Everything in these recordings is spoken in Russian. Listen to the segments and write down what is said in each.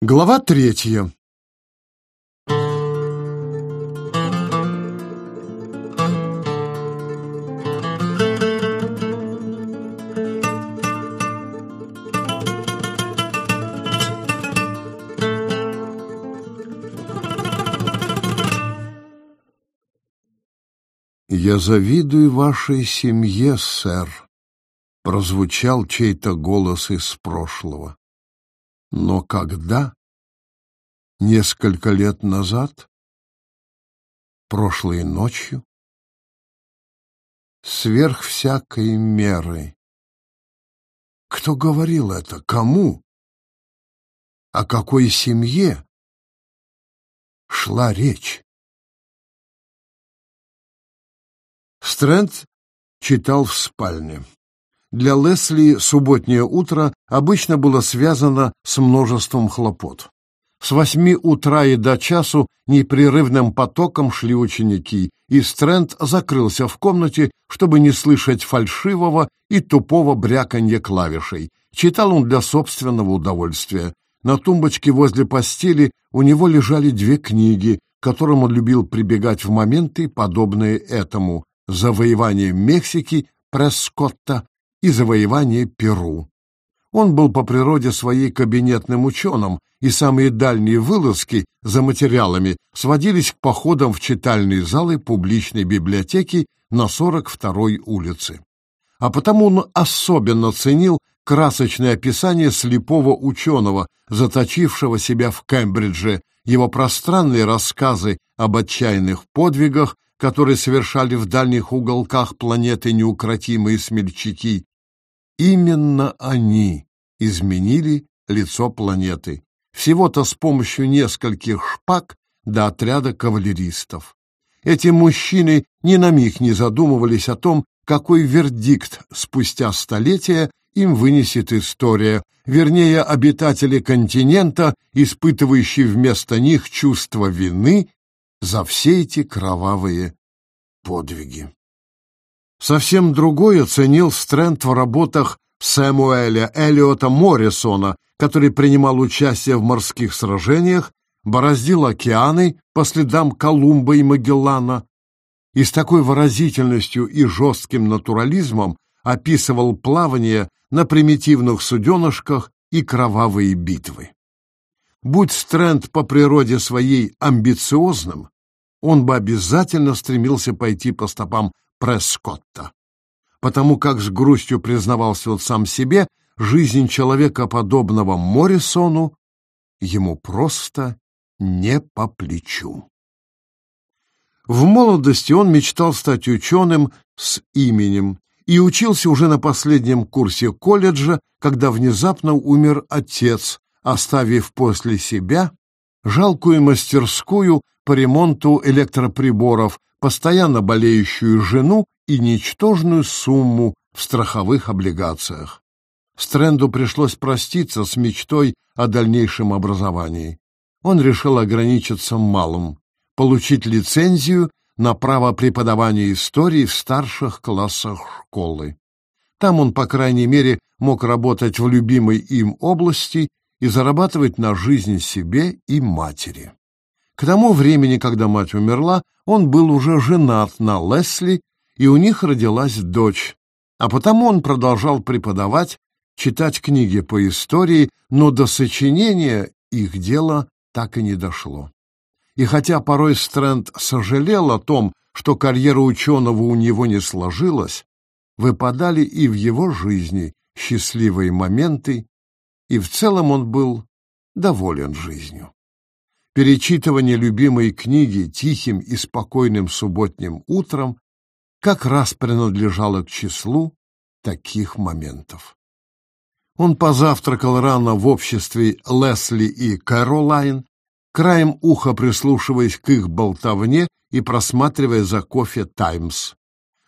Глава третья. «Я завидую вашей семье, сэр», — прозвучал чей-то голос из прошлого. Но когда? Несколько лет назад? Прошлой ночью? Сверх всякой меры. Кто говорил это? Кому? О какой семье шла речь? Стрэнд читал в спальне. Для Лесли субботнее утро обычно было связано с множеством хлопот. С восьми утра и до часу непрерывным потоком шли ученики, и Стрэнд закрылся в комнате, чтобы не слышать фальшивого и тупого бряканья клавишей. Читал он для собственного удовольствия. На тумбочке возле постели у него лежали две книги, к которым он любил прибегать в моменты, подобные этому «Завоевание Мексики» Прескотта и завоевание Перу. Он был по природе своей кабинетным ученым, и самые дальние вылазки за материалами сводились к походам в читальные залы публичной библиотеки на 42-й улице. А потому он особенно ценил красочное описание слепого ученого, заточившего себя в Кембридже, его пространные рассказы об отчаянных подвигах, которые совершали в дальних уголках планеты неукротимые смельчаки, Именно они изменили лицо планеты, всего-то с помощью нескольких шпаг до отряда кавалеристов. Эти мужчины ни на миг не задумывались о том, какой вердикт спустя столетия им вынесет история, вернее, обитатели континента, испытывающие вместо них чувство вины за все эти кровавые подвиги. Совсем другое ценил Стрэнд в работах Сэмуэля Элиота Моррисона, который принимал участие в морских сражениях, бороздил океаны по следам Колумба и Магеллана и с такой выразительностью и жестким натурализмом описывал плавание на примитивных суденышках и кровавые битвы. Будь Стрэнд по природе своей амбициозным, он бы обязательно стремился пойти по стопам Прескотта. Потому как с грустью признавался он сам себе, жизнь человека, подобного Моррисону, ему просто не по плечу. В молодости он мечтал стать ученым с именем и учился уже на последнем курсе колледжа, когда внезапно умер отец, оставив после себя жалкую мастерскую по ремонту электроприборов, постоянно болеющую жену и ничтожную сумму в страховых облигациях. Стрэнду пришлось проститься с мечтой о дальнейшем образовании. Он решил ограничиться малым — получить лицензию на право преподавания истории в старших классах школы. Там он, по крайней мере, мог работать в любимой им области и зарабатывать на жизнь себе и матери. К тому времени, когда мать умерла, он был уже женат на Лесли, и у них родилась дочь, а потому он продолжал преподавать, читать книги по истории, но до сочинения их дело так и не дошло. И хотя порой Стрэнд сожалел о том, что карьера ученого у него не сложилась, выпадали и в его жизни счастливые моменты, и в целом он был доволен жизнью. Перечитывание любимой книги тихим и спокойным субботним утром как раз принадлежало к числу таких моментов. Он позавтракал рано в обществе Лесли и Кэролайн, краем уха прислушиваясь к их болтовне и просматривая за кофе «Таймс».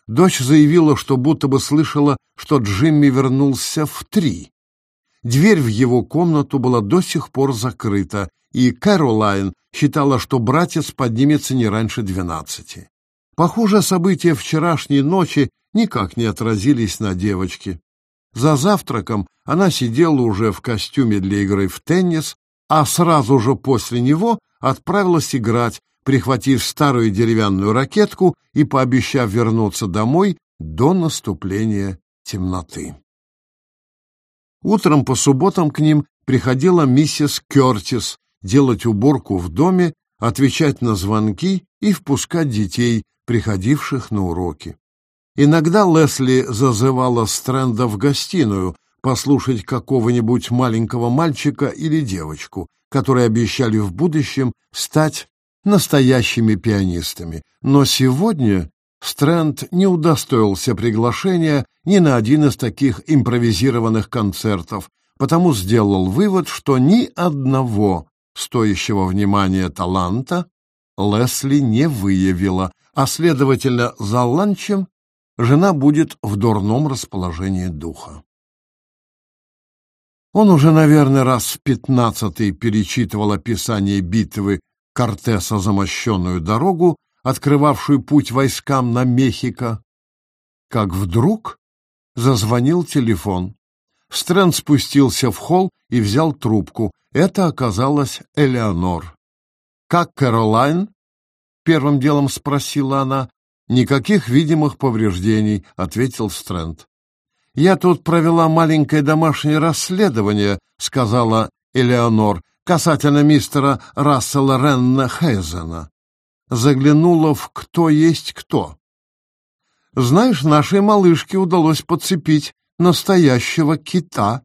Дочь заявила, что будто бы слышала, что Джимми вернулся в три. Дверь в его комнату была до сих пор закрыта, и Кэролайн считала, что братец поднимется не раньше двенадцати. Похоже, события вчерашней ночи никак не отразились на девочке. За завтраком она сидела уже в костюме для игры в теннис, а сразу же после него отправилась играть, прихватив старую деревянную ракетку и пообещав вернуться домой до наступления темноты. Утром по субботам к ним приходила миссис Кертис делать уборку в доме, отвечать на звонки и впускать детей, приходивших на уроки. Иногда Лесли зазывала Стрэнда в гостиную послушать какого-нибудь маленького мальчика или девочку, которые обещали в будущем стать настоящими пианистами. Но сегодня Стрэнд не удостоился приглашения ни на один из таких импровизированных концертов, потому сделал вывод, что ни одного стоящего внимания таланта Лесли не выявила, а, следовательно, за ланчем жена будет в дурном расположении духа. Он уже, наверное, раз в пятнадцатый перечитывал описание битвы Кортеса за мощенную дорогу, открывавшую путь войскам на Мехико, как вдруг зазвонил телефон. Стрэнд спустился в холл и взял трубку. Это оказалась Элеонор. «Как Кэролайн?» — первым делом спросила она. «Никаких видимых повреждений», — ответил Стрэнд. «Я тут провела маленькое домашнее расследование», — сказала Элеонор, касательно мистера Рассела Ренна Хейзена. Заглянула в «Кто есть кто». «Знаешь, нашей малышке удалось подцепить настоящего кита».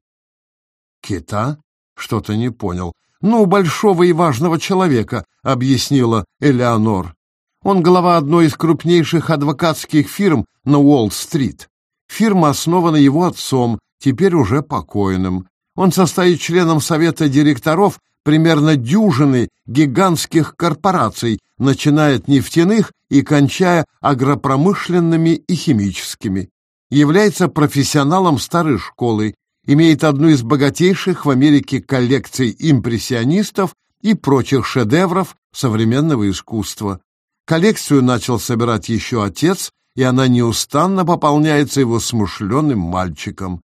«Кита?» — что-то не понял. «Ну, большого и важного человека», — объяснила Элеонор. Он глава одной из крупнейших адвокатских фирм на Уолл-стрит. Фирма основана его отцом, теперь уже покойным. Он состоит членом совета директоров примерно дюжины гигантских корпораций, начиная от нефтяных и кончая агропромышленными и химическими. Является профессионалом старой школы, имеет одну из богатейших в Америке коллекций импрессионистов и прочих шедевров современного искусства. Коллекцию начал собирать еще отец, и она неустанно пополняется его смышленым мальчиком.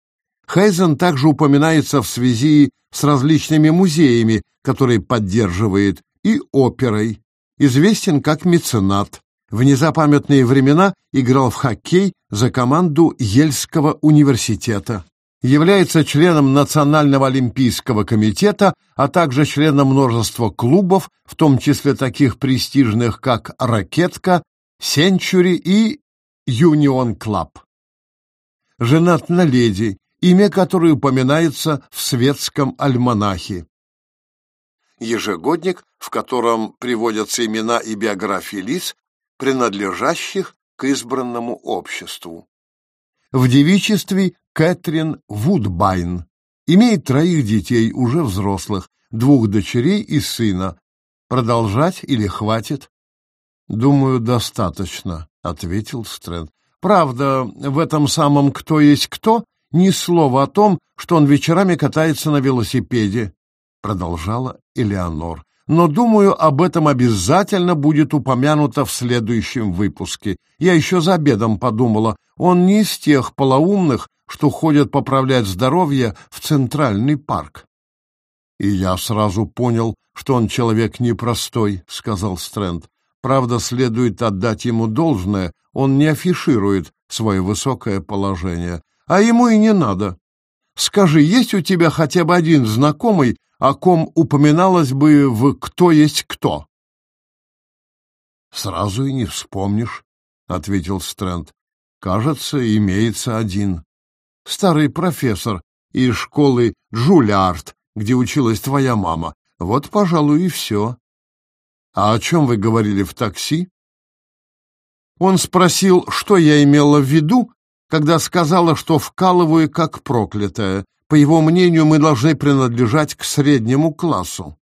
Хейзен также упоминается в связи с различными музеями, которые поддерживает, и оперой. Известен как меценат. В незапамятные времена играл в хоккей за команду Ельского университета является членом Национального олимпийского комитета, а также членом множества клубов, в том числе таких престижных, как «Ракетка», «Сенчури» и «Юнион Клаб». Женат на леди, имя которой упоминается в светском альманахе. Ежегодник, в котором приводятся имена и биографии лиц, принадлежащих к избранному обществу. В девичестве Кэтрин Вудбайн. Имеет троих детей, уже взрослых, двух дочерей и сына. Продолжать или хватит? Думаю, достаточно, ответил Стрэнд. Правда, в этом самом «кто есть кто» ни слова о том, что он вечерами катается на велосипеде, продолжала Элеонор но, думаю, об этом обязательно будет упомянуто в следующем выпуске. Я еще за обедом подумала, он не из тех полоумных, что ходят поправлять здоровье в Центральный парк. И я сразу понял, что он человек непростой, сказал Стрэнд. Правда, следует отдать ему должное, он не афиширует свое высокое положение. А ему и не надо. Скажи, есть у тебя хотя бы один знакомый, о ком упоминалось бы в «Кто есть кто». «Сразу и не вспомнишь», — ответил Стрэнд. «Кажется, имеется один. Старый профессор из школы Джулиард, где училась твоя мама. Вот, пожалуй, и все. А о чем вы говорили в такси?» Он спросил, что я имела в виду, когда сказала, что вкалываю как проклятая, по его мнению, мы должны принадлежать к среднему классу.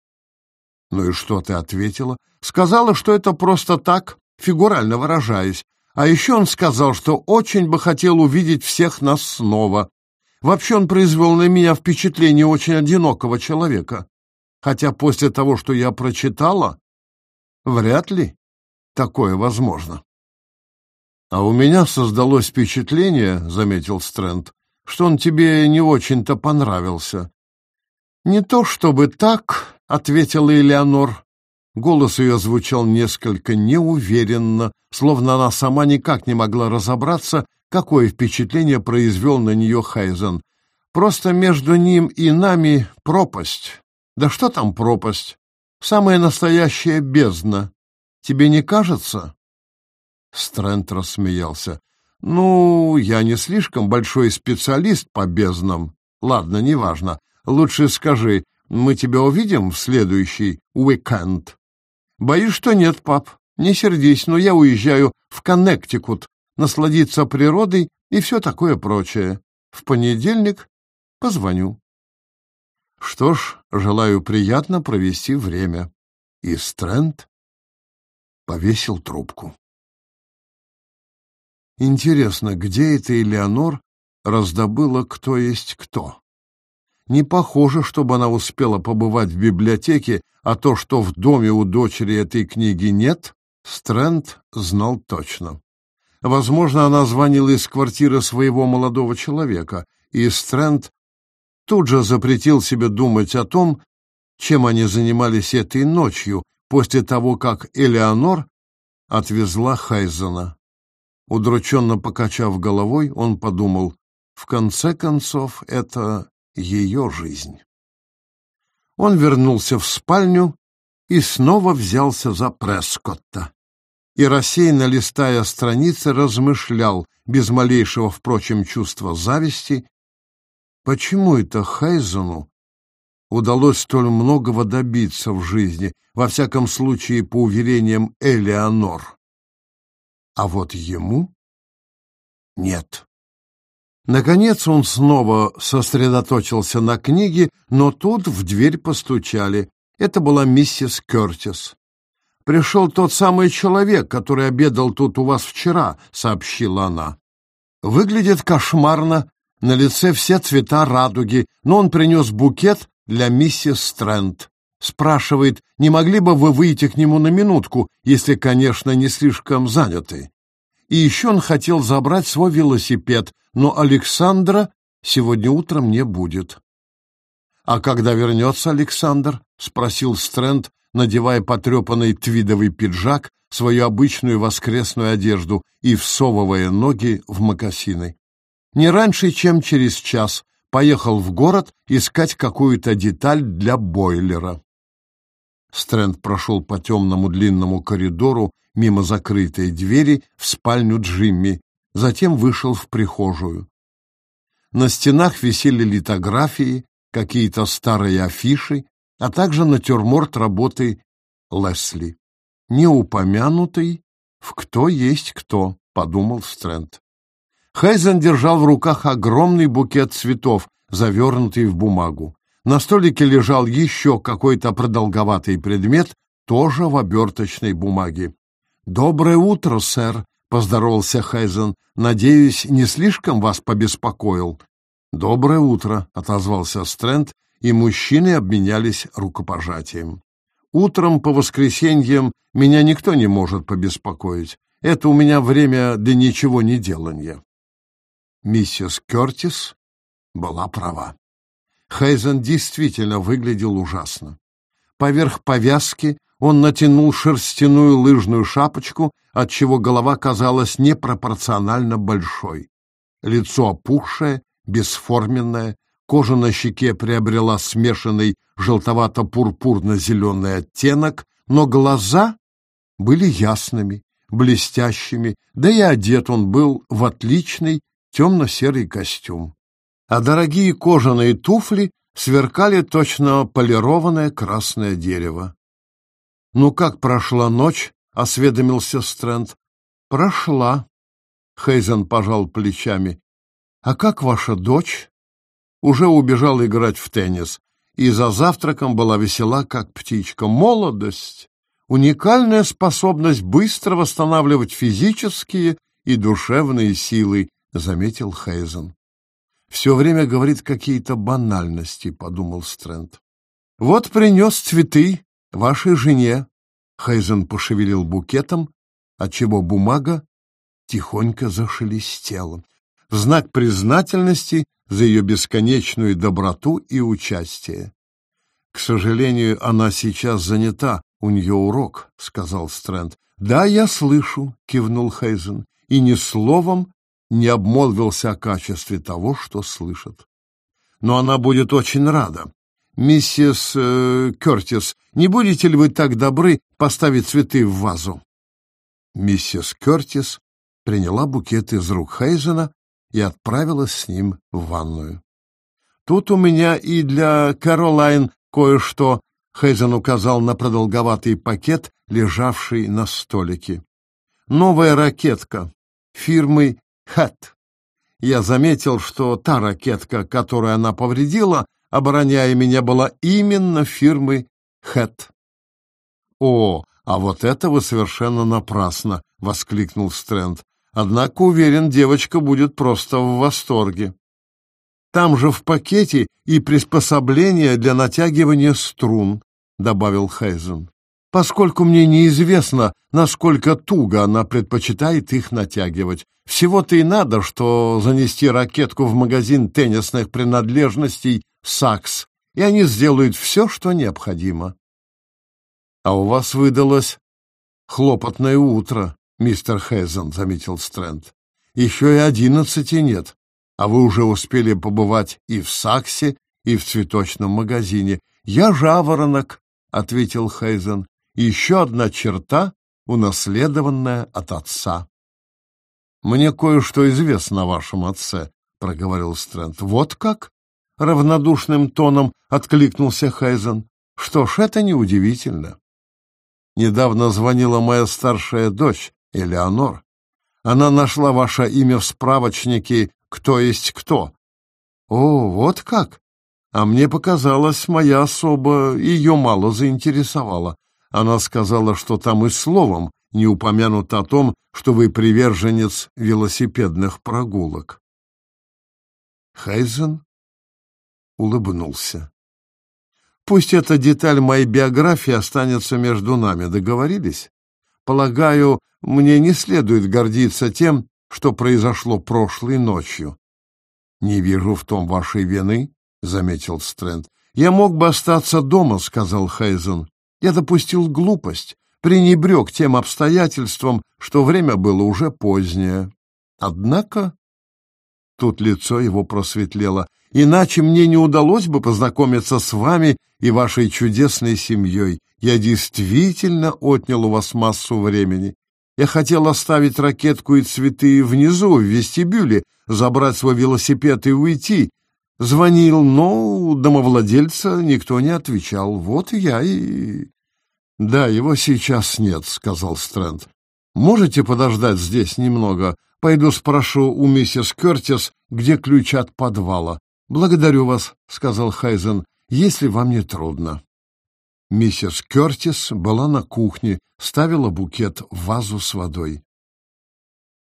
Ну и что ты ответила? Сказала, что это просто так, фигурально выражаясь. А еще он сказал, что очень бы хотел увидеть всех нас снова. Вообще он произвел на меня впечатление очень одинокого человека. Хотя после того, что я прочитала, вряд ли такое возможно. А у меня создалось впечатление, заметил Стрэнд, что он тебе не очень-то понравился. Не то чтобы так, — ответила Элеонор. Голос ее звучал несколько неуверенно, словно она сама никак не могла разобраться, какое впечатление произвел на нее Хайзен. Просто между ним и нами пропасть. Да что там пропасть? Самая настоящая бездна. Тебе не кажется? Стрэнд рассмеялся. Ну, я не слишком большой специалист по безднам. Ладно, неважно. Лучше скажи, мы тебя увидим в следующий уикенд? Боюсь, что нет, пап. Не сердись, но я уезжаю в Коннектикут насладиться природой и все такое прочее. В понедельник позвоню. Что ж, желаю приятно провести время. И Стрэнд повесил трубку. Интересно, где это Элеонор раздобыла кто есть кто? Не похоже, чтобы она успела побывать в библиотеке, а то, что в доме у дочери этой книги нет, Стрэнд знал точно. Возможно, она звонила из квартиры своего молодого человека, и Стрэнд тут же запретил себе думать о том, чем они занимались этой ночью, после того, как Элеонор отвезла Хайзена. Удрученно покачав головой, он подумал, в конце концов, это ее жизнь. Он вернулся в спальню и снова взялся за Прескотта и, рассеянно листая страницы, размышлял, без малейшего, впрочем, чувства зависти, почему это Хайзену удалось столь многого добиться в жизни, во всяком случае, по уверениям Элеонор. А вот ему нет. Наконец он снова сосредоточился на книге, но тут в дверь постучали. Это была миссис Кертис. «Пришел тот самый человек, который обедал тут у вас вчера», — сообщила она. «Выглядит кошмарно, на лице все цвета радуги, но он принес букет для миссис Стрэнд. Спрашивает, не могли бы вы выйти к нему на минутку, если, конечно, не слишком заняты. И еще он хотел забрать свой велосипед, но Александра сегодня утром не будет. — А когда вернется Александр? — спросил Стрэнд, надевая потрепанный твидовый пиджак, свою обычную воскресную одежду и всовывая ноги в мокасины. Не раньше, чем через час, поехал в город искать какую-то деталь для бойлера. Стрэнд прошел по темному длинному коридору мимо закрытой двери в спальню Джимми, затем вышел в прихожую. На стенах висели литографии, какие-то старые афиши, а также натюрморт работы Лесли. Не упомянутый в «Кто есть кто», — подумал Стрэнд. Хайзен держал в руках огромный букет цветов, завернутый в бумагу. На столике лежал еще какой-то продолговатый предмет, тоже в оберточной бумаге. «Доброе утро, сэр», — поздоровался Хайзен. «Надеюсь, не слишком вас побеспокоил?» «Доброе утро», — отозвался Стрэнд, и мужчины обменялись рукопожатием. «Утром по воскресеньям меня никто не может побеспокоить. Это у меня время для ничего не делания». Миссис Кертис была права. Хайзен действительно выглядел ужасно. Поверх повязки он натянул шерстяную лыжную шапочку, отчего голова казалась непропорционально большой. Лицо опухшее, бесформенное, кожа на щеке приобрела смешанный желтовато-пурпурно-зеленый оттенок, но глаза были ясными, блестящими, да и одет он был в отличный темно-серый костюм. А дорогие кожаные туфли сверкали точно полированное красное дерево. «Ну как прошла ночь?» — осведомился Стрэнд. «Прошла», — Хейзен пожал плечами. «А как ваша дочь?» Уже убежала играть в теннис, и за завтраком была весела, как птичка. Молодость — уникальная способность быстро восстанавливать физические и душевные силы, — заметил Хейзен. «Все время говорит какие-то банальности», — подумал Стрэнд. «Вот принес цветы, вашей жене. Хайзен пошевелил букетом, отчего бумага тихонько зашелестела, в знак признательности за ее бесконечную доброту и участие. К сожалению, она сейчас занята, у нее урок, — сказал Стрэнд. Да, я слышу, — кивнул Хейзен, и ни словом не обмолвился о качестве того, что слышит. Но она будет очень рада. Миссис э, Кертис, не будете ли вы так добры поставить цветы в вазу? Миссис Кертис приняла букет из рук Хейзена и отправилась с ним в ванную. «Тут у меня и для Кэролайн кое-что», — Хейзен указал на продолговатый пакет, лежавший на столике. «Новая ракетка фирмы «Хэт». Я заметил, что та ракетка, которую она повредила, обороняя меня, была именно фирмы «Хэт». «О, а вот это вы совершенно напрасно!» — воскликнул Стрэнд. Однако, уверен, девочка будет просто в восторге. Там же в пакете и приспособление для натягивания струн, добавил Хейзен. Поскольку мне неизвестно, насколько туго она предпочитает их натягивать. Всего-то и надо, что занести ракетку в магазин теннисных принадлежностей «Сакс», и они сделают все, что необходимо. А у вас выдалось хлопотное утро, мистер Хейзен, — заметил Стрэнд. Еще и одиннадцати нет, а вы уже успели побывать и в Саксе, и в цветочном магазине. Я жаворонок, — ответил Хейзен. Еще одна черта, унаследованная от отца. Мне кое-что известно о вашем отце, — проговорил Стрэнд. Вот как? — равнодушным тоном откликнулся Хейзен. Что ж, это неудивительно. Недавно звонила моя старшая дочь, Элеонор. Она нашла ваше имя в справочнике «Кто есть кто». О, вот как! А мне показалось, моя особа ее мало заинтересовала. Она сказала, что там и словом не упомянуто о том, что вы приверженец велосипедных прогулок. Хайзен улыбнулся. Пусть эта деталь моей биографии останется между нами, договорились? Полагаю, мне не следует гордиться тем, что произошло прошлой ночью. Не вижу в том вашей вины, заметил Стрэнд. Я мог бы остаться дома, сказал Хейзен. Я допустил глупость, пренебрег тем обстоятельством, что время было уже позднее. Однако тут лицо его просветлело. Иначе мне не удалось бы познакомиться с вами и вашей чудесной семьей. Я действительно отнял у вас массу времени. Я хотел оставить ракетку и цветы внизу, в вестибюле, забрать свой велосипед и уйти. Звонил, но домовладельца никто не отвечал. Вот я и... — Да, его сейчас нет, — сказал Стрэнд. — Можете подождать здесь немного? Пойду спрошу у миссис Кертис, где ключ от подвала. «Благодарю вас», — сказал Хайзен, — «если вам не трудно». Миссис Кертис была на кухне, ставила букет в вазу с водой.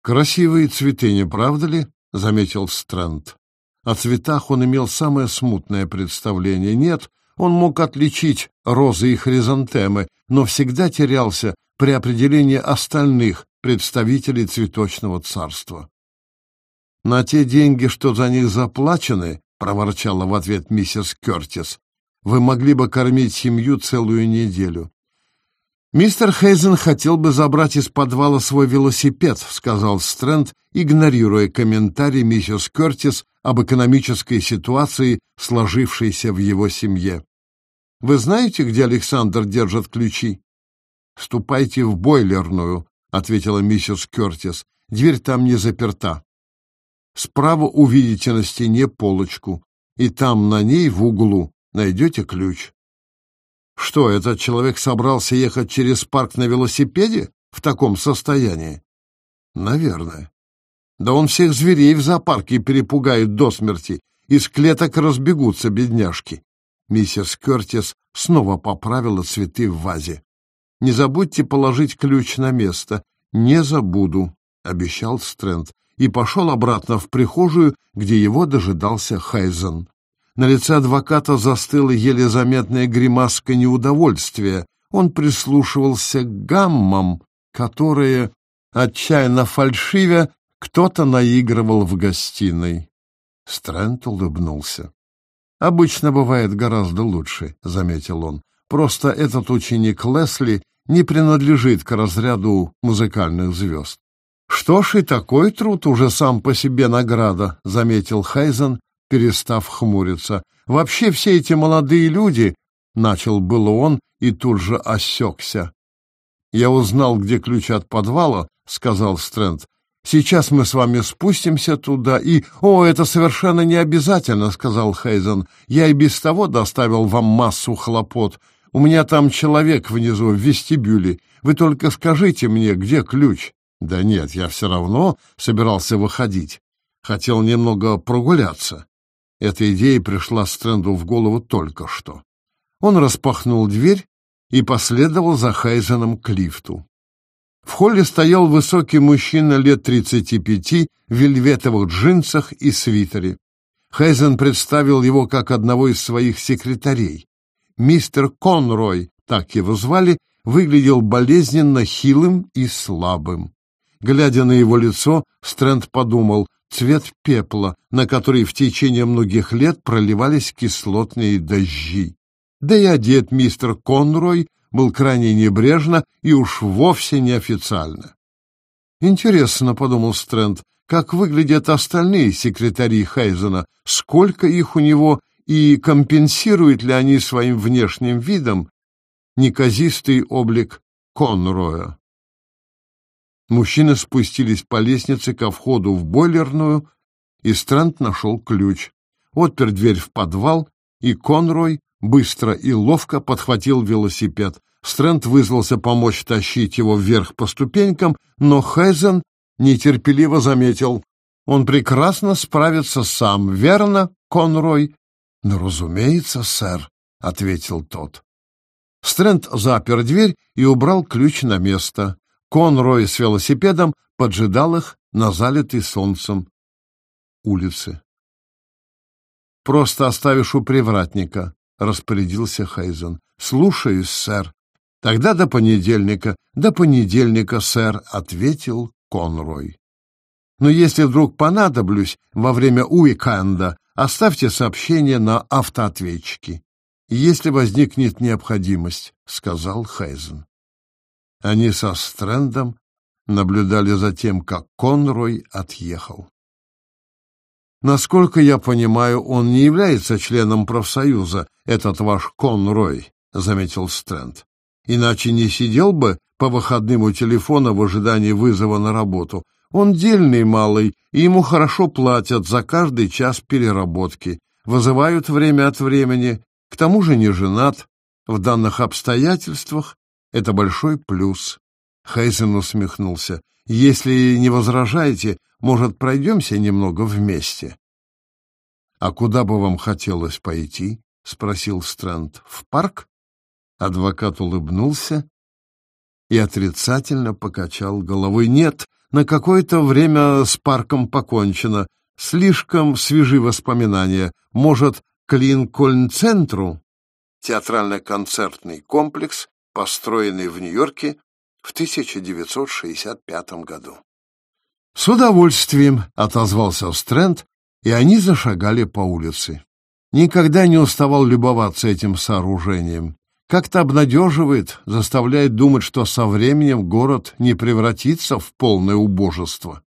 «Красивые цветы, не правда ли?» — заметил Стрэнд. О цветах он имел самое смутное представление. Нет, он мог отличить розы и хризантемы, но всегда терялся при определении остальных представителей цветочного царства. На те деньги, что за них заплачены, проворчала в ответ миссис Кертис. Вы могли бы кормить семью целую неделю. Мистер Хейзен хотел бы забрать из подвала свой велосипед, сказал Стрэнд, игнорируя комментарий миссис Кертис об экономической ситуации, сложившейся в его семье. Вы знаете, где Александр держит ключи? Ступайте в бойлерную, ответила миссис Кертис. Дверь там не заперта. Справа увидите на стене полочку, и там на ней в углу найдете ключ. Что, этот человек собрался ехать через парк на велосипеде в таком состоянии? Наверное. Да он всех зверей в зоопарке перепугает до смерти, из клеток разбегутся бедняжки. Миссис Кертис снова поправила цветы в вазе. Не забудьте положить ключ на место. Не забуду, обещал Стрэнд и пошел обратно в прихожую, где его дожидался Хайзен. На лице адвоката застыла еле заметная гримаска неудовольствия. Он прислушивался к гаммам, которые, отчаянно фальшивя, кто-то наигрывал в гостиной. Стрэнд улыбнулся. Обычно бывает гораздо лучше, заметил он. Просто этот ученик Лесли не принадлежит к разряду музыкальных звезд. Что ж, и такой труд уже сам по себе награда, заметил Хайзен, перестав хмуриться. Вообще все эти молодые люди, начал было он и тут же осекся. Я узнал, где ключ от подвала, сказал Стрэнд. Сейчас мы с вами спустимся туда и... О, это совершенно не обязательно, сказал Хейзен. Я и без того доставил вам массу хлопот. У меня там человек внизу, в вестибюле. Вы только скажите мне, где ключ. Да нет, я все равно собирался выходить. Хотел немного прогуляться. Эта идея пришла Стрэнду в голову только что. Он распахнул дверь и последовал за Хайзеном к лифту. В холле стоял высокий мужчина лет тридцати пяти в вельветовых джинсах и свитере. Хайзен представил его как одного из своих секретарей. Мистер Конрой, так его звали, выглядел болезненно хилым и слабым. Глядя на его лицо, Стрэнд подумал, цвет пепла, на который в течение многих лет проливались кислотные дожди. Да и одет мистер Конрой был крайне небрежно и уж вовсе неофициально. «Интересно», — подумал Стрэнд, — «как выглядят остальные секретари Хайзена, сколько их у него и компенсируют ли они своим внешним видом неказистый облик Конроя. Мужчины спустились по лестнице ко входу в бойлерную, и Стрэнд нашел ключ. Отпер дверь в подвал, и Конрой быстро и ловко подхватил велосипед. Стрэнд вызвался помочь тащить его вверх по ступенькам, но Хайзен нетерпеливо заметил. Он прекрасно справится сам, верно, Конрой? — Ну, разумеется, сэр, — ответил тот. Стрэнд запер дверь и убрал ключ на место. Конрой с велосипедом поджидал их на залитой солнцем улице. «Просто оставишь у привратника», — распорядился Хайзен. «Слушаюсь, сэр». «Тогда до понедельника». «До понедельника, сэр», — ответил Конрой. «Но если вдруг понадоблюсь во время уикенда, Оставьте сообщение на автоответчике, если возникнет необходимость, — сказал Хейзен. Они со Стрэндом наблюдали за тем, как Конрой отъехал. Насколько я понимаю, он не является членом профсоюза, этот ваш Конрой, — заметил Стрэнд. Иначе не сидел бы по выходным у телефона в ожидании вызова на работу. Он дельный малый, и ему хорошо платят за каждый час переработки, вызывают время от времени, к тому же не женат. В данных обстоятельствах это большой плюс. Хейзен усмехнулся. Если не возражаете, может, пройдемся немного вместе? А куда бы вам хотелось пойти? Спросил Стрэнд. В парк? Адвокат улыбнулся и отрицательно покачал головой. Нет, на какое-то время с парком покончено. Слишком свежи воспоминания. Может, к Линкольн-центру? Театрально-концертный комплекс, построенный в Нью-Йорке в 1965 году. «С удовольствием», — отозвался Стрэнд, и они зашагали по улице. Никогда не уставал любоваться этим сооружением как-то обнадеживает, заставляет думать, что со временем город не превратится в полное убожество.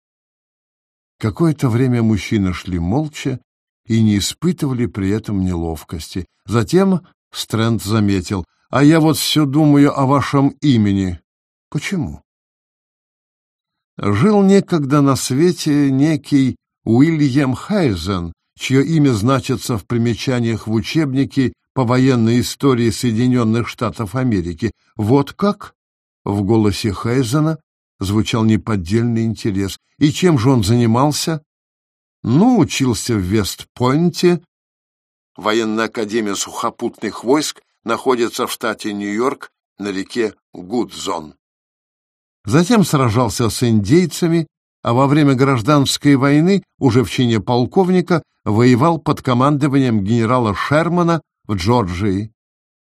Какое-то время мужчины шли молча и не испытывали при этом неловкости. Затем Стрэнд заметил, «А я вот все думаю о вашем имени. Почему?» Жил некогда на свете некий Уильям Хайзен, чье имя значится в примечаниях в учебнике по военной истории Соединенных Штатов Америки. Вот как? В голосе Хайзена звучал неподдельный интерес. И чем же он занимался? Ну, учился в Вестпойнте. Военная академия сухопутных войск находится в штате Нью-Йорк на реке Гудзон. Затем сражался с индейцами, а во время гражданской войны, уже в чине полковника, воевал под командованием генерала Шермана в Джорджии,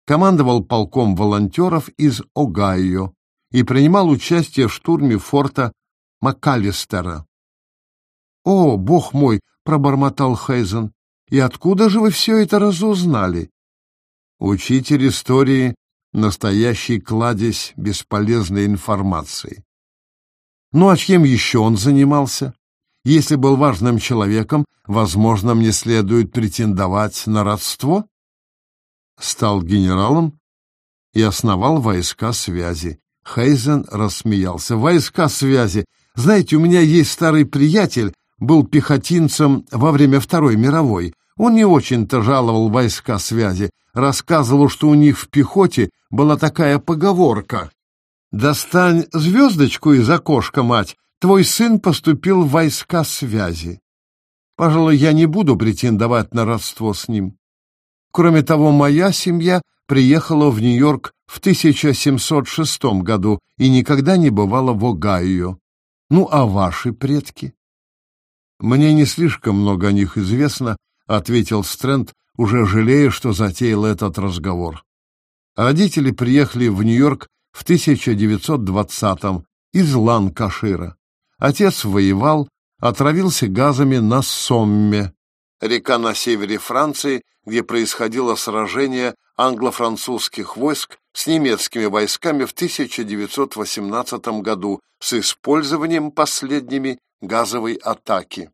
командовал полком волонтеров из Огайо и принимал участие в штурме форта МакАлистера. «О, бог мой!» — пробормотал Хейзен. И откуда же вы все это разузнали? Учитель истории — настоящий кладезь бесполезной информации. Ну а чем еще он занимался? Если был важным человеком, возможно, мне следует претендовать на родство? Стал генералом и основал войска связи. Хейзен рассмеялся. Войска связи. Знаете, у меня есть старый приятель, был пехотинцем во время Второй мировой. Он не очень-то жаловал войска связи, рассказывал, что у них в пехоте была такая поговорка. «Достань звездочку из окошка, мать, твой сын поступил в войска связи». Пожалуй, я не буду претендовать на родство с ним. Кроме того, моя семья приехала в Нью-Йорк в 1706 году и никогда не бывала в Огайо. Ну, а ваши предки? Мне не слишком много о них известно, ответил Стрэнд, уже жалея, что затеял этот разговор. Родители приехали в Нью-Йорк в 1920-м из Ланкашира. Отец воевал, отравился газами на Сомме, река на севере Франции, где происходило сражение англо-французских войск с немецкими войсками в 1918 году с использованием последними газовой атаки.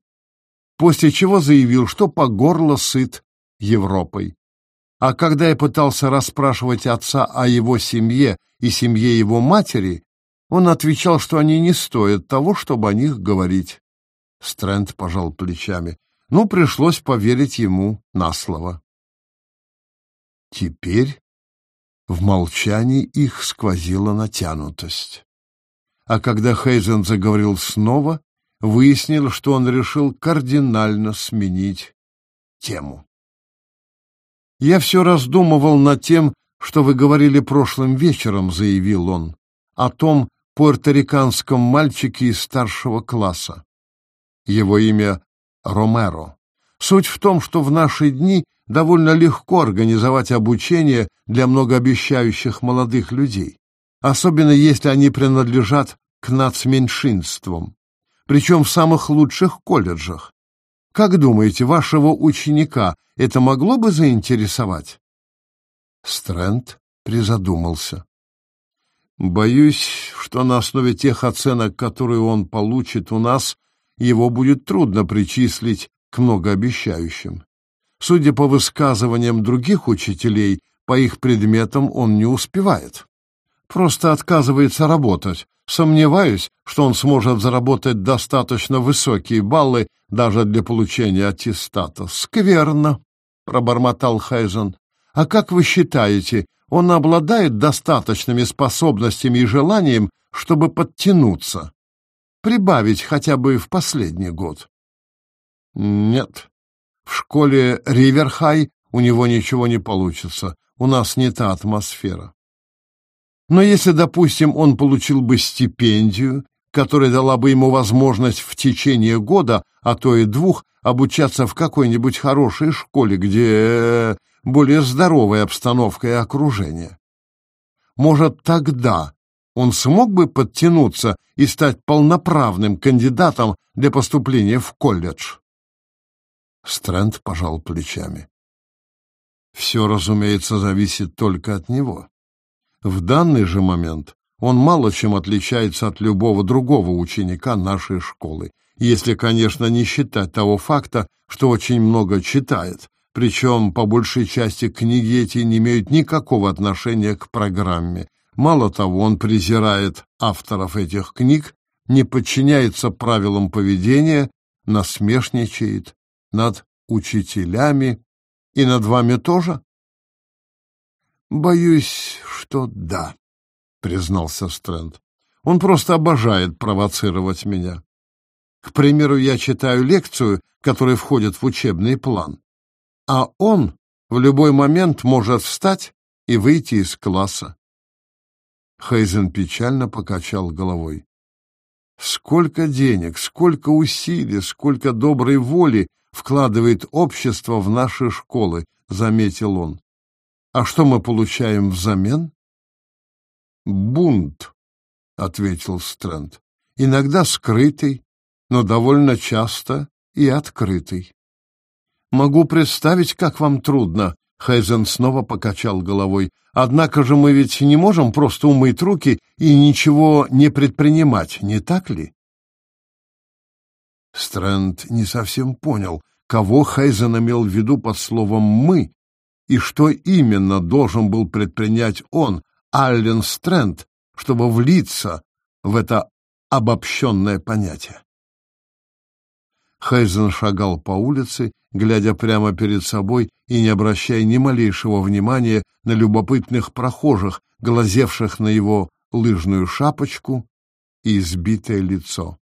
После чего заявил, что по горло сыт Европой. А когда я пытался расспрашивать отца о его семье и семье его матери, он отвечал, что они не стоят того, чтобы о них говорить. Стрэнд пожал плечами. Ну, пришлось поверить ему на слово. Теперь в молчании их сквозила натянутость. А когда Хейзен заговорил снова, выяснил, что он решил кардинально сменить тему. «Я все раздумывал над тем, что вы говорили прошлым вечером», — заявил он, — «о том пуэрториканском мальчике из старшего класса. Его имя Ромеро. Суть в том, что в наши дни довольно легко организовать обучение для многообещающих молодых людей, особенно если они принадлежат к нацменьшинствам, причем в самых лучших колледжах. Как думаете, вашего ученика это могло бы заинтересовать? Стрэнд призадумался. Боюсь, что на основе тех оценок, которые он получит у нас, его будет трудно причислить к многообещающим. Судя по высказываниям других учителей, по их предметам он не успевает. Просто отказывается работать. Сомневаюсь, что он сможет заработать достаточно высокие баллы даже для получения аттестата. Скверно, пробормотал Хайзен. А как вы считаете, он обладает достаточными способностями и желанием, чтобы подтянуться? Прибавить хотя бы в последний год? Нет. В школе Риверхай у него ничего не получится. У нас не та атмосфера. Но если, допустим, он получил бы стипендию, которая дала бы ему возможность в течение года, а то и двух, обучаться в какой-нибудь хорошей школе, где э, более здоровая обстановка и окружение. Может, тогда он смог бы подтянуться и стать полноправным кандидатом для поступления в колледж? Стрэнд пожал плечами. Все, разумеется, зависит только от него. В данный же момент он мало чем отличается от любого другого ученика нашей школы, если, конечно, не считать того факта, что очень много читает, причем по большей части книги эти не имеют никакого отношения к программе. Мало того, он презирает авторов этих книг, не подчиняется правилам поведения, насмешничает над учителями и над вами тоже? Боюсь, что да, признался Стрэнд. Он просто обожает провоцировать меня. К примеру, я читаю лекцию, которая входит в учебный план, а он в любой момент может встать и выйти из класса. Хейзен печально покачал головой. Сколько денег, сколько усилий, сколько доброй воли вкладывает общество в наши школы, заметил он. А что мы получаем взамен? Бунт, ответил Стрэнд. Иногда скрытый, но довольно часто и открытый. Могу представить, как вам трудно. Хайзен снова покачал головой. Однако же мы ведь не можем просто умыть руки и ничего не предпринимать, не так ли? Стрэнд не совсем понял, кого Хайзен имел в виду под словом «мы», и что именно должен был предпринять он, Аллен Стрэнд, чтобы влиться в это обобщенное понятие. Хайзен шагал по улице, глядя прямо перед собой и не обращая ни малейшего внимания на любопытных прохожих, глазевших на его лыжную шапочку и избитое лицо.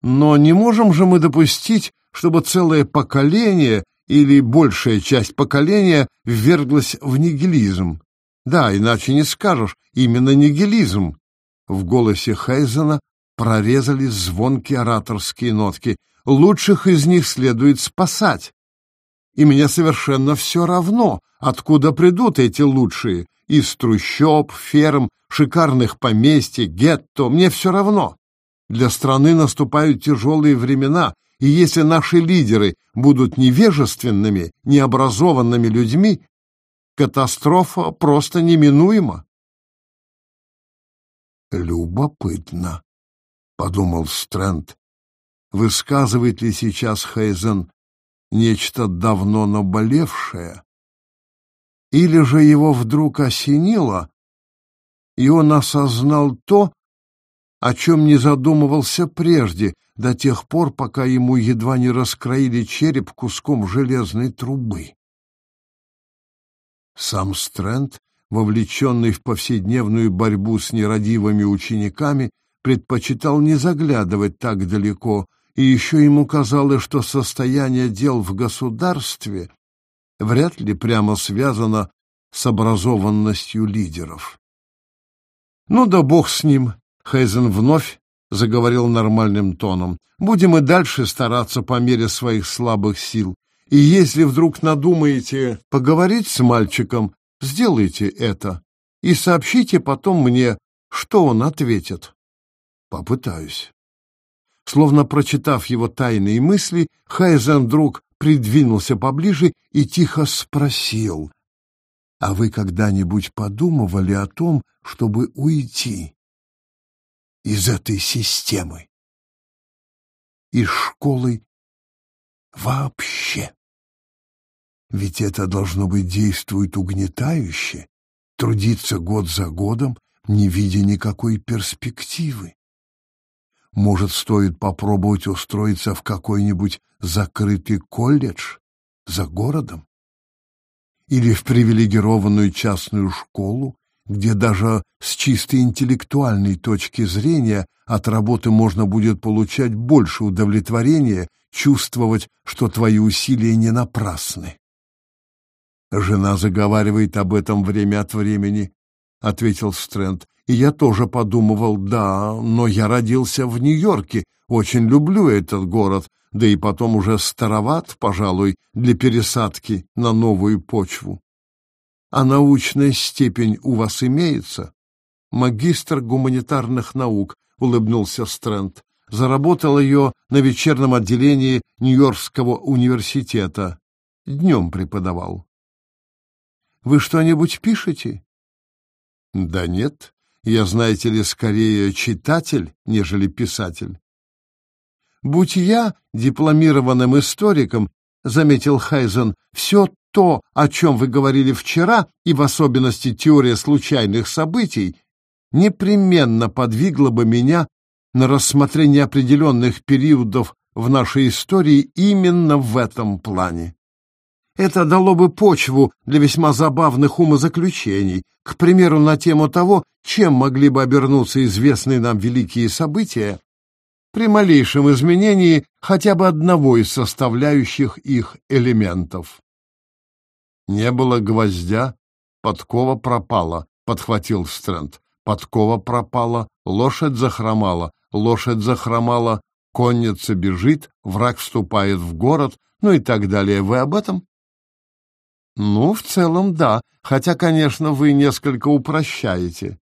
Но не можем же мы допустить, чтобы целое поколение или большая часть поколения вверглась в нигилизм. Да, иначе не скажешь, именно нигилизм. В голосе Хайзена прорезались звонкие ораторские нотки. Лучших из них следует спасать. И мне совершенно все равно, откуда придут эти лучшие. Из трущоб, ферм, шикарных поместьй, гетто, мне все равно. Для страны наступают тяжелые времена, и если наши лидеры будут невежественными, необразованными людьми, катастрофа просто неминуема. Любопытно, подумал Стрэнд. Высказывает ли сейчас Хейзен нечто давно наболевшее? Или же его вдруг осенило, и он осознал то, о чем не задумывался прежде, до тех пор, пока ему едва не раскроили череп куском железной трубы. Сам Стрэнд, вовлеченный в повседневную борьбу с нерадивыми учениками, предпочитал не заглядывать так далеко, и еще ему казалось, что состояние дел в государстве вряд ли прямо связано с образованностью лидеров. Ну да бог с ним, Хейзен вновь заговорил нормальным тоном. «Будем и дальше стараться по мере своих слабых сил. И если вдруг надумаете поговорить с мальчиком, сделайте это. И сообщите потом мне, что он ответит». «Попытаюсь». Словно прочитав его тайные мысли, Хайзен вдруг придвинулся поближе и тихо спросил, «А вы когда-нибудь подумывали о том, чтобы уйти?» из этой системы, из школы вообще. Ведь это, должно быть, действует угнетающе, трудиться год за годом, не видя никакой перспективы. Может, стоит попробовать устроиться в какой-нибудь закрытый колледж за городом? Или в привилегированную частную школу, где даже с чисто интеллектуальной точки зрения от работы можно будет получать больше удовлетворения, чувствовать, что твои усилия не напрасны. Жена заговаривает об этом время от времени, ответил Стрэнд. И я тоже подумывал, да, но я родился в Нью-Йорке, очень люблю этот город, да и потом уже староват, пожалуй, для пересадки на новую почву. А научная степень у вас имеется? Магистр гуманитарных наук, улыбнулся Стрэнд. Заработал ее на вечерном отделении Нью-Йоркского университета. Днем преподавал. Вы что-нибудь пишете? Да нет. Я, знаете ли, скорее читатель, нежели писатель. Будь я дипломированным историком, заметил Хайзен, все то, о чем вы говорили вчера, и в особенности теория случайных событий, непременно подвигло бы меня на рассмотрение определенных периодов в нашей истории именно в этом плане. Это дало бы почву для весьма забавных умозаключений, к примеру, на тему того, чем могли бы обернуться известные нам великие события при малейшем изменении хотя бы одного из составляющих их элементов. Не было гвоздя, подкова пропала, подхватил Стрэнд. Подкова пропала, лошадь захромала, лошадь захромала, конница бежит, враг вступает в город, ну и так далее. Вы об этом? Ну, в целом, да, хотя, конечно, вы несколько упрощаете.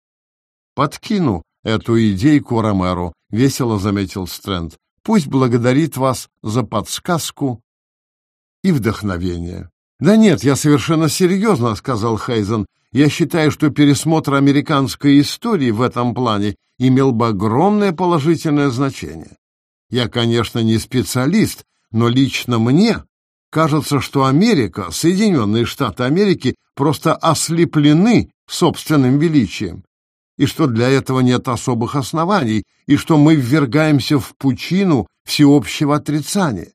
Подкину эту идейку Ромеру, весело заметил Стрэнд. Пусть благодарит вас за подсказку и вдохновение. «Да нет, я совершенно серьезно», — сказал Хейзен. «Я считаю, что пересмотр американской истории в этом плане имел бы огромное положительное значение. Я, конечно, не специалист, но лично мне кажется, что Америка, Соединенные Штаты Америки, просто ослеплены собственным величием, и что для этого нет особых оснований, и что мы ввергаемся в пучину всеобщего отрицания.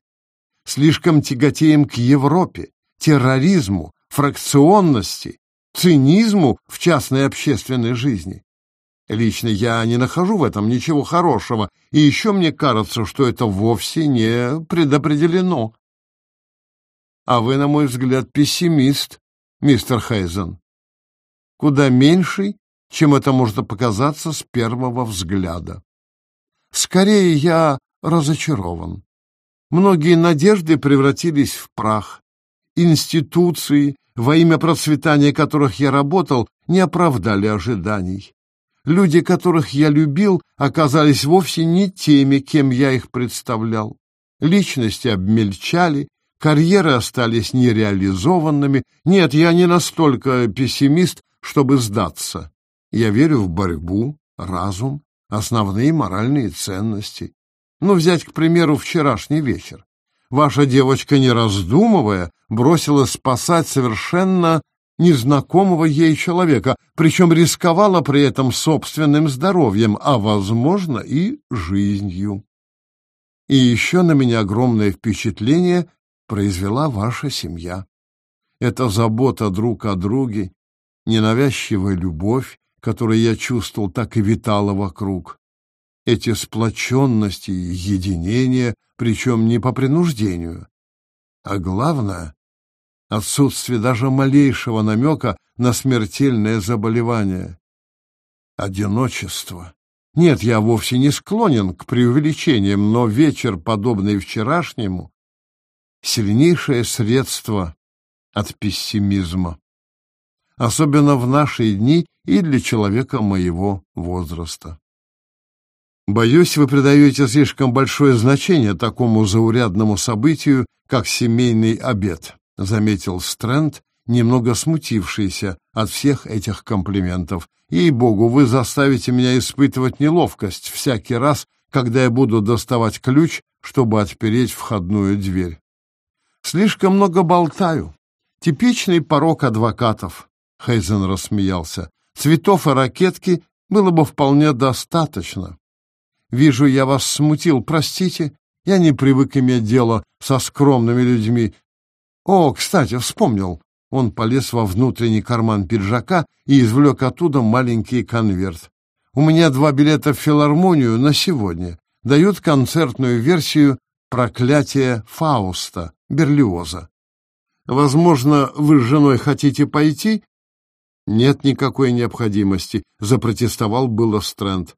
Слишком тяготеем к Европе, терроризму, фракционности, цинизму в частной общественной жизни. Лично я не нахожу в этом ничего хорошего, и еще мне кажется, что это вовсе не предопределено. А вы, на мой взгляд, пессимист, мистер Хейзен. Куда меньший, чем это может показаться с первого взгляда. Скорее, я разочарован. Многие надежды превратились в прах. Институции, во имя процветания которых я работал, не оправдали ожиданий. Люди, которых я любил, оказались вовсе не теми, кем я их представлял. Личности обмельчали, карьеры остались нереализованными. Нет, я не настолько пессимист, чтобы сдаться. Я верю в борьбу, разум, основные моральные ценности. Ну, взять, к примеру, вчерашний вечер. Ваша девочка, не раздумывая, бросила спасать совершенно незнакомого ей человека, причем рисковала при этом собственным здоровьем, а, возможно, и жизнью. И еще на меня огромное впечатление произвела ваша семья. Это забота друг о друге, ненавязчивая любовь, которую я чувствовал, так и витала вокруг. Эти сплоченности и единение, причем не по принуждению. А главное, отсутствие даже малейшего намека на смертельное заболевание. Одиночество. Нет, я вовсе не склонен к преувеличениям, но вечер, подобный вчерашнему, сильнейшее средство от пессимизма. Особенно в наши дни и для человека моего возраста. Боюсь, вы придаете слишком большое значение такому заурядному событию, как семейный обед заметил Стрэнд, немного смутившийся от всех этих комплиментов. «Ей-богу, вы заставите меня испытывать неловкость всякий раз, когда я буду доставать ключ, чтобы отпереть входную дверь. Слишком много болтаю. Типичный порок адвокатов», — Хейзен рассмеялся. «Цветов и ракетки было бы вполне достаточно. Вижу, я вас смутил, простите, я не привык иметь дело со скромными людьми, «О, кстати, вспомнил!» Он полез во внутренний карман пиджака и извлек оттуда маленький конверт. «У меня два билета в филармонию на сегодня. Дают концертную версию «Проклятие Фауста» Берлиоза. Возможно, вы с женой хотите пойти?» «Нет никакой необходимости», — запротестовал было Стрэнд.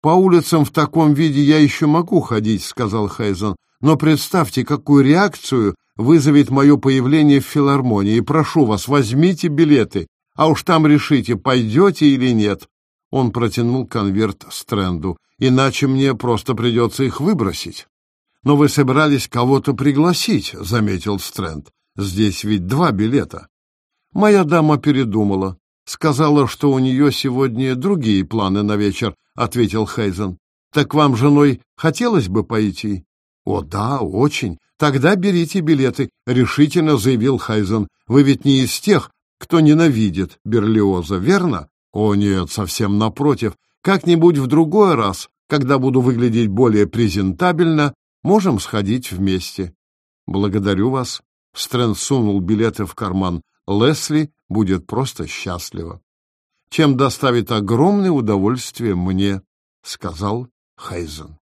«По улицам в таком виде я еще могу ходить», — сказал Хейзен. «Но представьте, какую реакцию вызовет мое появление в филармонии. Прошу вас, возьмите билеты, а уж там решите, пойдете или нет. Он протянул конверт Стрэнду. Иначе мне просто придется их выбросить. Но вы собирались кого-то пригласить, заметил Стрэнд. Здесь ведь два билета. Моя дама передумала. Сказала, что у нее сегодня другие планы на вечер, ответил Хейзен. Так вам, женой, хотелось бы пойти? О, да, очень. Тогда берите билеты, решительно заявил Хайзен. Вы ведь не из тех, кто ненавидит Берлиоза, верно? О нет, совсем напротив. Как-нибудь в другой раз, когда буду выглядеть более презентабельно, можем сходить вместе. Благодарю вас. Стрэнд сунул билеты в карман. Лесли будет просто счастлива. Чем доставит огромное удовольствие мне, сказал Хайзен.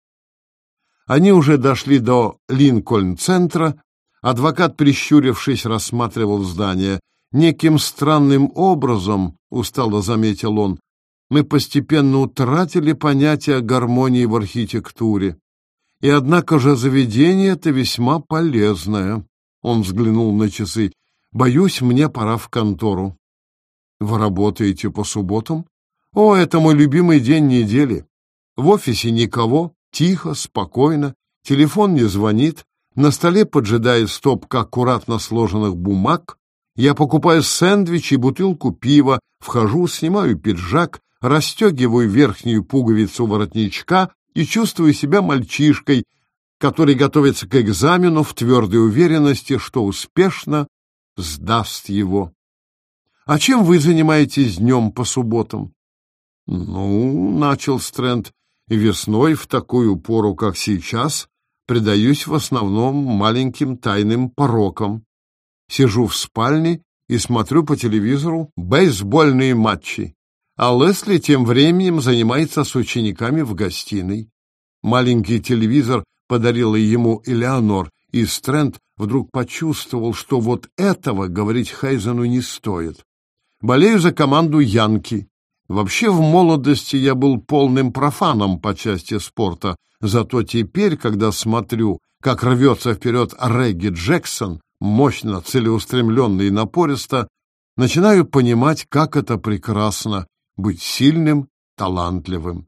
Они уже дошли до Линкольн-центра. Адвокат, прищурившись, рассматривал здание. Неким странным образом, устало заметил он, мы постепенно утратили понятие гармонии в архитектуре. И однако же заведение это весьма полезное. Он взглянул на часы. Боюсь, мне пора в контору. Вы работаете по субботам? О, это мой любимый день недели. В офисе никого, Тихо, спокойно, телефон не звонит, На столе поджидает стопка аккуратно сложенных бумаг. Я покупаю сэндвич и бутылку пива, вхожу, снимаю пиджак, расстегиваю верхнюю пуговицу воротничка и чувствую себя мальчишкой, который готовится к экзамену в твердой уверенности, что успешно сдаст его. А чем вы занимаетесь днем по субботам? Ну, начал Стрэнд, весной в такую пору, как сейчас, предаюсь в основном маленьким тайным порокам. Сижу в спальне и смотрю по телевизору бейсбольные матчи, а Лесли тем временем занимается с учениками в гостиной. Маленький телевизор подарила ему Элеонор, и Стрэнд вдруг почувствовал, что вот этого говорить Хайзену не стоит. Болею за команду Янки. Вообще в молодости я был полным профаном по части спорта, зато теперь, когда смотрю, как рвется вперед Регги Джексон, мощно, целеустремленно и напористо, начинаю понимать, как это прекрасно быть сильным, талантливым.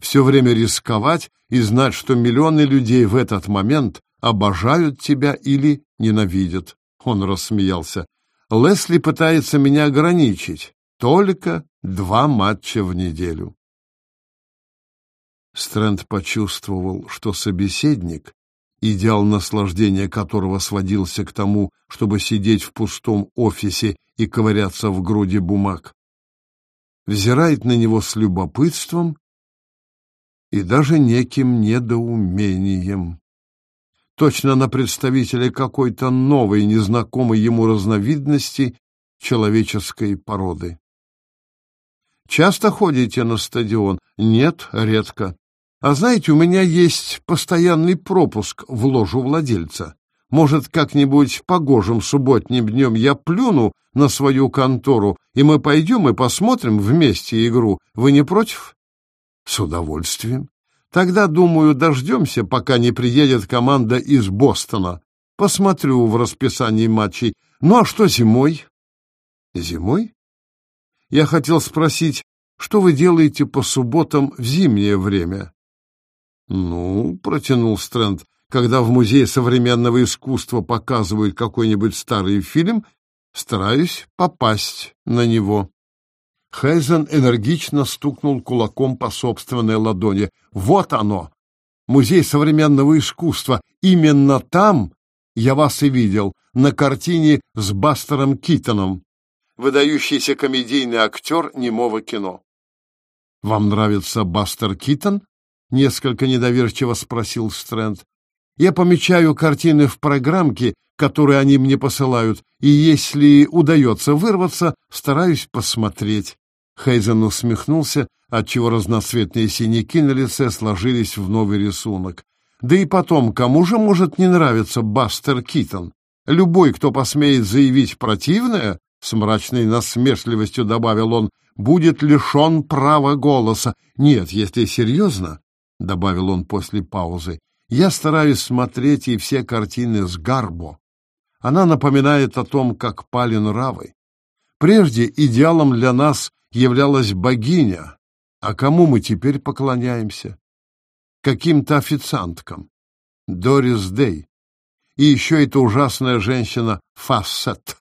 Все время рисковать и знать, что миллионы людей в этот момент обожают тебя или ненавидят. Он рассмеялся. Лесли пытается меня ограничить. Только два матча в неделю. Стрэнд почувствовал, что собеседник, идеал наслаждения которого сводился к тому, чтобы сидеть в пустом офисе и ковыряться в груди бумаг, взирает на него с любопытством и даже неким недоумением точно на представителя какой-то новой, незнакомой ему разновидности человеческой породы. Часто ходите на стадион? Нет, редко. А знаете, у меня есть постоянный пропуск в ложу владельца. Может, как-нибудь погожим субботним днем я плюну на свою контору, и мы пойдем и посмотрим вместе игру. Вы не против? С удовольствием. Тогда, думаю, дождемся, пока не приедет команда из Бостона. Посмотрю в расписании матчей. Ну а что зимой? Зимой? Я хотел спросить, что вы делаете по субботам в зимнее время? Ну, протянул Стрэнд, когда в Музее современного искусства показывают какой-нибудь старый фильм, стараюсь попасть на него. Хейзен энергично стукнул кулаком по собственной ладони. «Вот оно! Музей современного искусства! Именно там я вас и видел, на картине с Бастером Китоном, выдающийся комедийный актер немого кино». «Вам нравится Бастер Китон?» — несколько недоверчиво спросил Стрэнд. «Я помечаю картины в программке, которые они мне посылают, и если удается вырваться, стараюсь посмотреть. Хейзен усмехнулся, отчего разноцветные синяки на лице сложились в новый рисунок. Да и потом, кому же может не нравиться Бастер Китон? Любой, кто посмеет заявить противное, с мрачной насмешливостью добавил он, будет лишен права голоса. Нет, если серьезно, добавил он после паузы, я стараюсь смотреть и все картины с Гарбо. Она напоминает о том, как пали нравы. Прежде идеалом для нас являлась богиня, а кому мы теперь поклоняемся? Каким-то официанткам. Дорис Дэй. И еще эта ужасная женщина Фассет.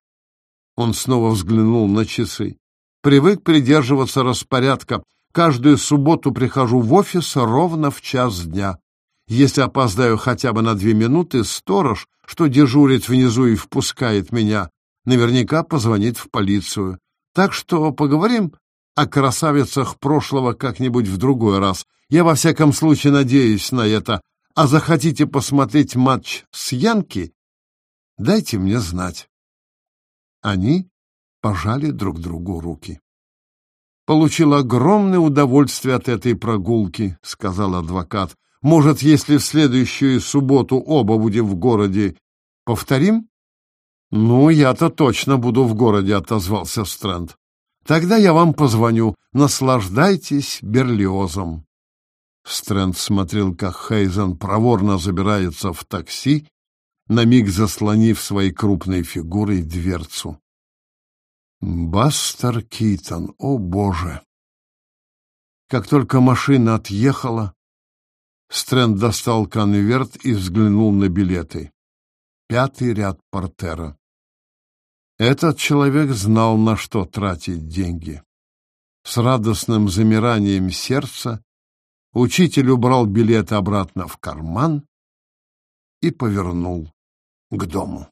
Он снова взглянул на часы. Привык придерживаться распорядка. Каждую субботу прихожу в офис ровно в час дня. Если опоздаю хотя бы на две минуты, сторож, что дежурит внизу и впускает меня, наверняка позвонит в полицию. Так что поговорим о красавицах прошлого как-нибудь в другой раз. Я во всяком случае надеюсь на это. А захотите посмотреть матч с Янки? Дайте мне знать. Они пожали друг другу руки. Получил огромное удовольствие от этой прогулки, сказал адвокат. Может, если в следующую субботу оба будем в городе, повторим? Ну, я-то точно буду в городе, отозвался Стрэнд. Тогда я вам позвоню. Наслаждайтесь Берлиозом. Стрэнд смотрел, как Хейзен проворно забирается в такси, на миг заслонив своей крупной фигурой дверцу. Бастер Китон, о боже! Как только машина отъехала, Стрэнд достал конверт и взглянул на билеты. Пятый ряд портера. Этот человек знал, на что тратить деньги. С радостным замиранием сердца учитель убрал билеты обратно в карман и повернул к дому.